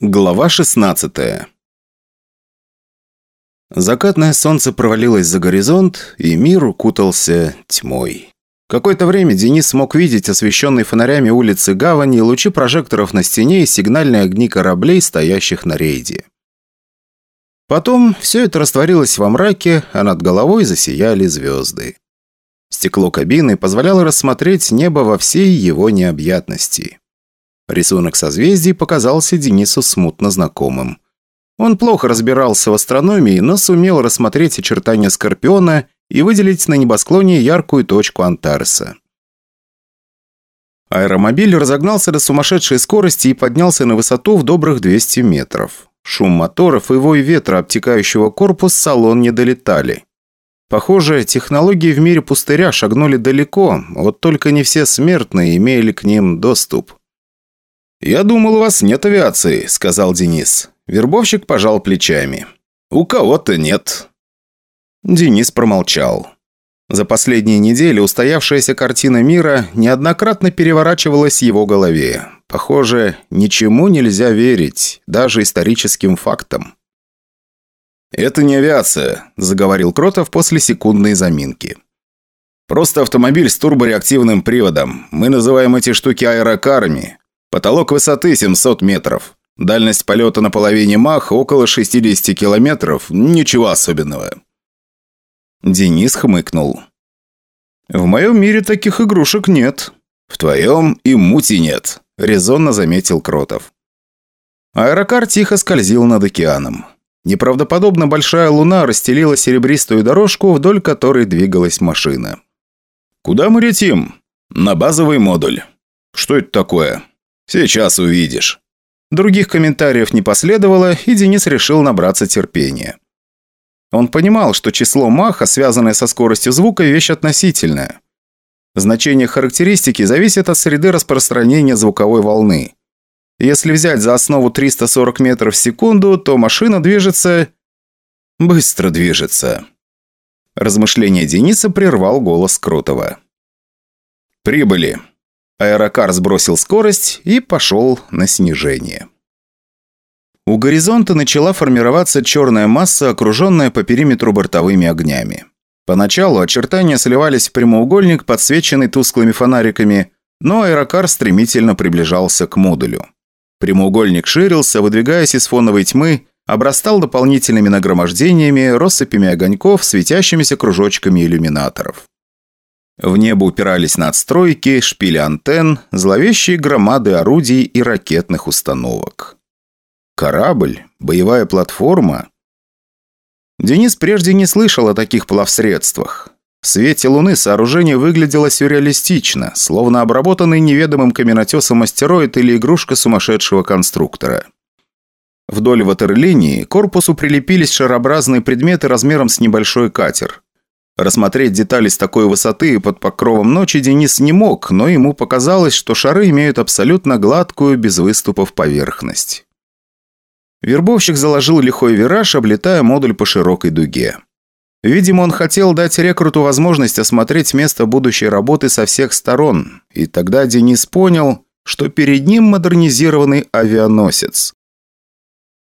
Глава 16 Закатное солнце провалилось за горизонт, и мир укутался тьмой. Какое-то время Денис смог видеть освещенные фонарями улицы гавани, лучи прожекторов на стене и сигнальные огни кораблей, стоящих на рейде. Потом все это растворилось во мраке, а над головой засияли звезды. Стекло кабины позволяло рассмотреть небо во всей его необъятности. Рисунок созвездий показался Денису смутно знакомым. Он плохо разбирался в астрономии, но сумел рассмотреть очертания Скорпиона и выделить на небосклоне яркую точку Антареса. Аэромобиль разогнался до сумасшедшей скорости и поднялся на высоту в добрых 200 метров. Шум моторов и вой ветра, обтекающего корпус, салон не долетали. Похоже, технологии в мире пустыря шагнули далеко, вот только не все смертные имели к ним доступ. «Я думал, у вас нет авиации», – сказал Денис. Вербовщик пожал плечами. «У кого-то нет». Денис промолчал. За последние недели устоявшаяся картина мира неоднократно переворачивалась в его голове. Похоже, ничему нельзя верить, даже историческим фактам. «Это не авиация», – заговорил Кротов после секундной заминки. «Просто автомобиль с турбореактивным приводом. Мы называем эти штуки аэрокарами. Потолок высоты 700 метров. Дальность полета на половине Мах около 60 километров. Ничего особенного. Денис хмыкнул. «В моем мире таких игрушек нет». «В твоем и мути нет», – резонно заметил Кротов. Аэрокар тихо скользил над океаном. Неправдоподобно большая луна расстелила серебристую дорожку, вдоль которой двигалась машина. «Куда мы летим?» «На базовый модуль». «Что это такое?» «Сейчас увидишь». Других комментариев не последовало, и Денис решил набраться терпения. Он понимал, что число маха, связанное со скоростью звука, вещь относительная. Значение характеристики зависит от среды распространения звуковой волны. Если взять за основу 340 метров в секунду, то машина движется... Быстро движется. Размышление Дениса прервал голос Крутого. «Прибыли. Аэрокар сбросил скорость и пошел на снижение. У горизонта начала формироваться черная масса, окруженная по периметру бортовыми огнями. Поначалу очертания сливались в прямоугольник, подсвеченный тусклыми фонариками, но аэрокар стремительно приближался к модулю. Прямоугольник ширился, выдвигаясь из фоновой тьмы, обрастал дополнительными нагромождениями, россыпями огоньков, светящимися кружочками иллюминаторов. В небо упирались надстройки, шпили антенн, зловещие громады орудий и ракетных установок. Корабль? Боевая платформа? Денис прежде не слышал о таких плавсредствах. В свете луны сооружение выглядело сюрреалистично, словно обработанный неведомым каменотесом астероид или игрушка сумасшедшего конструктора. Вдоль ватерлинии корпусу прилепились шарообразные предметы размером с небольшой катер. Рассмотреть детали с такой высоты под покровом ночи Денис не мог, но ему показалось, что шары имеют абсолютно гладкую, без выступов поверхность. Вербовщик заложил лихой вираж, облетая модуль по широкой дуге. Видимо, он хотел дать рекруту возможность осмотреть место будущей работы со всех сторон, и тогда Денис понял, что перед ним модернизированный авианосец.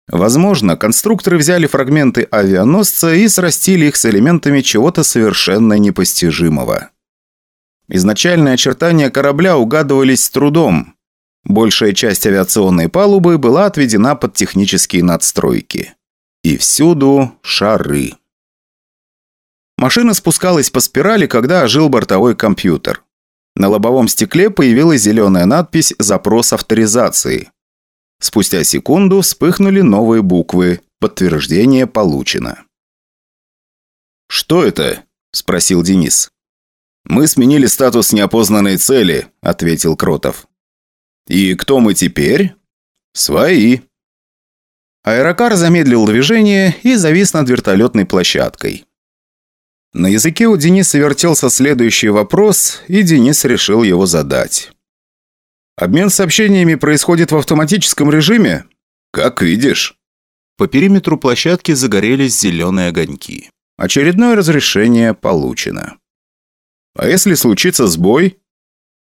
Возможно, конструкторы взяли фрагменты авианосца и срастили их с элементами чего-то совершенно непостижимого. Изначальные очертания корабля угадывались с трудом. Большая часть авиационной палубы была отведена под технические надстройки. И всюду шары. Машина спускалась по спирали, когда ожил бортовой компьютер. На лобовом стекле появилась зеленая надпись «Запрос авторизации». Спустя секунду вспыхнули новые буквы. Подтверждение получено. «Что это?» – спросил Денис. «Мы сменили статус неопознанной цели», – ответил Кротов. «И кто мы теперь?» «Свои». Аэрокар замедлил движение и завис над вертолетной площадкой. На языке у Дениса вертелся следующий вопрос, и Денис решил его задать. Обмен сообщениями происходит в автоматическом режиме? Как видишь. По периметру площадки загорелись зеленые огоньки. Очередное разрешение получено. А если случится сбой?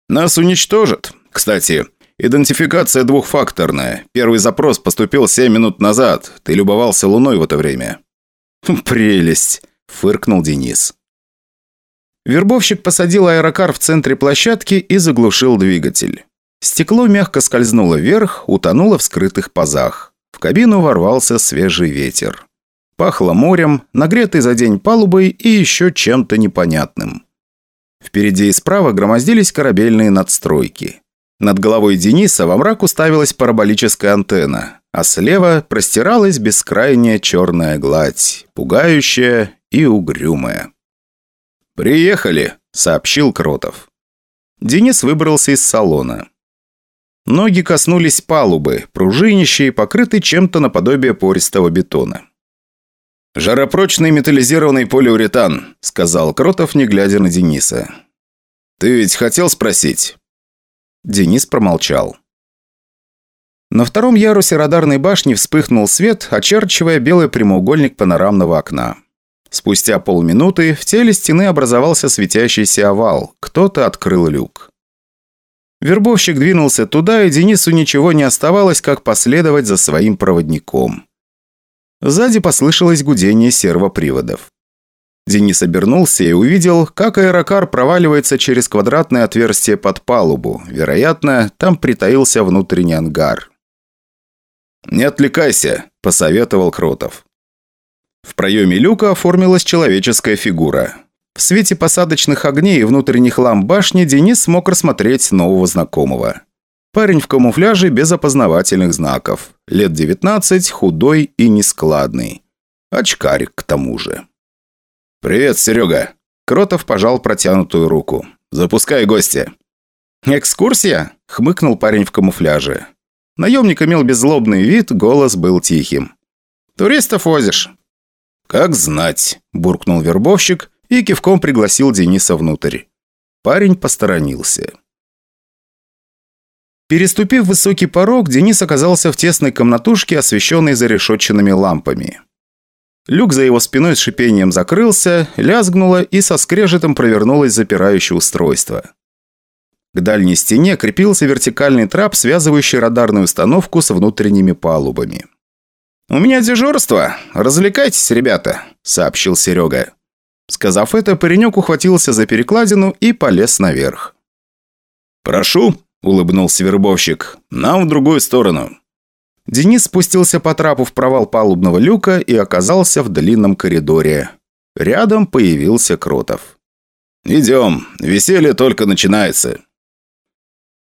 Нас уничтожат. Кстати, Идентификация двухфакторная. Первый запрос поступил семь минут назад. Ты любовался луной в это время». «Прелесть!» – фыркнул Денис. Вербовщик посадил аэрокар в центре площадки и заглушил двигатель. Стекло мягко скользнуло вверх, утонуло в скрытых пазах. В кабину ворвался свежий ветер. Пахло морем, нагретой за день палубой и еще чем-то непонятным. Впереди и справа громоздились корабельные надстройки. Над головой Дениса во мрак уставилась параболическая антенна, а слева простиралась бескрайняя черная гладь, пугающая и угрюмая. «Приехали», — сообщил Кротов. Денис выбрался из салона. Ноги коснулись палубы, пружинищей, покрытой чем-то наподобие пористого бетона. «Жаропрочный металлизированный полиуретан», — сказал Кротов, не глядя на Дениса. «Ты ведь хотел спросить?» Денис промолчал. На втором ярусе радарной башни вспыхнул свет, очерчивая белый прямоугольник панорамного окна. Спустя полминуты в теле стены образовался светящийся овал. Кто-то открыл люк. Вербовщик двинулся туда, и Денису ничего не оставалось, как последовать за своим проводником. Сзади послышалось гудение сервоприводов. Денис обернулся и увидел, как аэрокар проваливается через квадратное отверстие под палубу. Вероятно, там притаился внутренний ангар. «Не отвлекайся», – посоветовал Кротов. В проеме люка оформилась человеческая фигура. В свете посадочных огней и внутренних ламп башни Денис смог рассмотреть нового знакомого. Парень в камуфляже без опознавательных знаков. Лет 19, худой и нескладный. Очкарик к тому же. «Привет, Серега!» Кротов пожал протянутую руку. «Запускай гостя!» «Экскурсия?» – хмыкнул парень в камуфляже. Наемник имел беззлобный вид, голос был тихим. «Туристов возишь?» «Как знать», – буркнул вербовщик и кивком пригласил Дениса внутрь. Парень посторонился. Переступив высокий порог, Денис оказался в тесной комнатушке, освещенной зарешетченными лампами. Люк за его спиной с шипением закрылся, лязгнуло и со скрежетом провернулось запирающее устройство. К дальней стене крепился вертикальный трап, связывающий радарную установку с внутренними палубами. «У меня дежурство. Развлекайтесь, ребята», – сообщил Серега. Сказав это, паренек ухватился за перекладину и полез наверх. «Прошу», – улыбнулся вербовщик, – «нам в другую сторону». Денис спустился по трапу в провал палубного люка и оказался в длинном коридоре. Рядом появился Кротов. «Идем, веселье только начинается».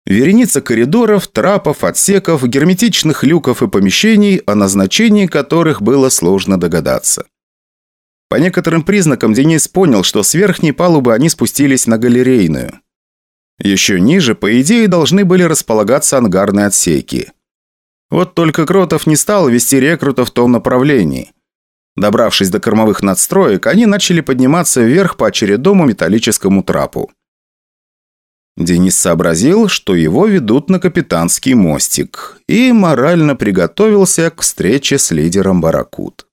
Вереница коридоров, трапов, отсеков, герметичных люков и помещений, о назначении которых было сложно догадаться. По некоторым признакам Денис понял, что с верхней палубы они спустились на галерейную. Еще ниже, по идее, должны были располагаться ангарные отсеки. Вот только Кротов не стал вести рекрута в том направлении. Добравшись до кормовых надстроек, они начали подниматься вверх по очередному металлическому трапу. Денис сообразил, что его ведут на капитанский мостик, и морально приготовился к встрече с лидером Баракут.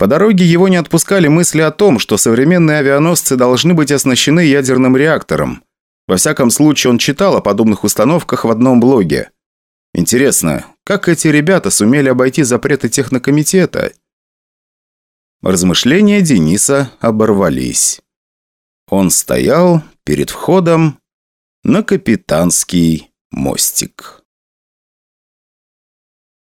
По дороге его не отпускали мысли о том, что современные авианосцы должны быть оснащены ядерным реактором. Во всяком случае, он читал о подобных установках в одном блоге. Интересно, как эти ребята сумели обойти запреты технокомитета? Размышления Дениса оборвались. Он стоял перед входом на капитанский мостик.